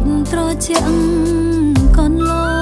ត់ត្រជាក់កូនលោ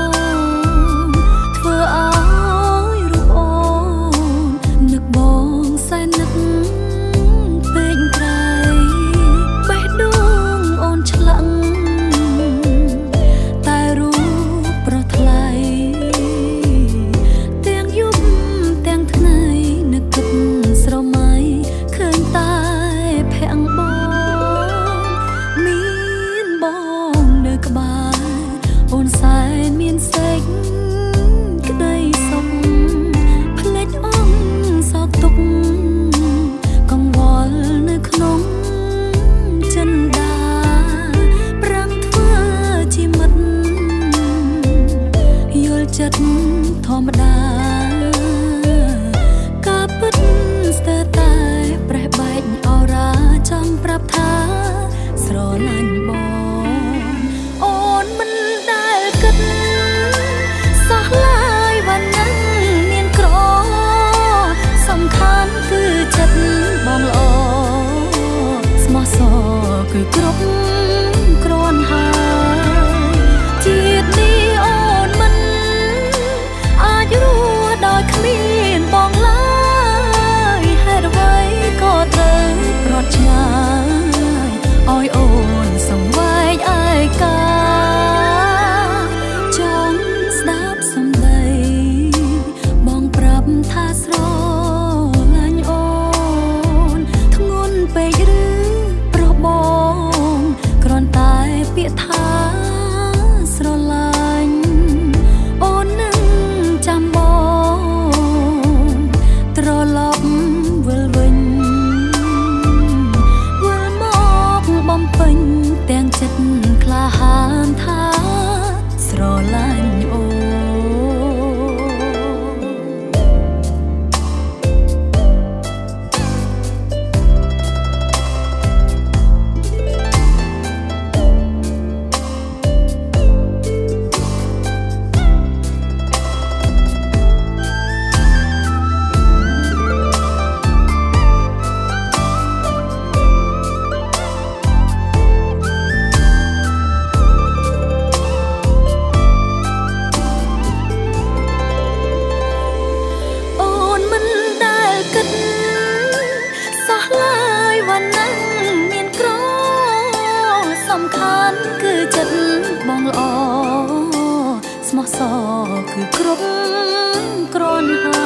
ខានគឺចិត្តបងល្អស្មោះសរគឺគ្រប់គ្រាន់ហើយ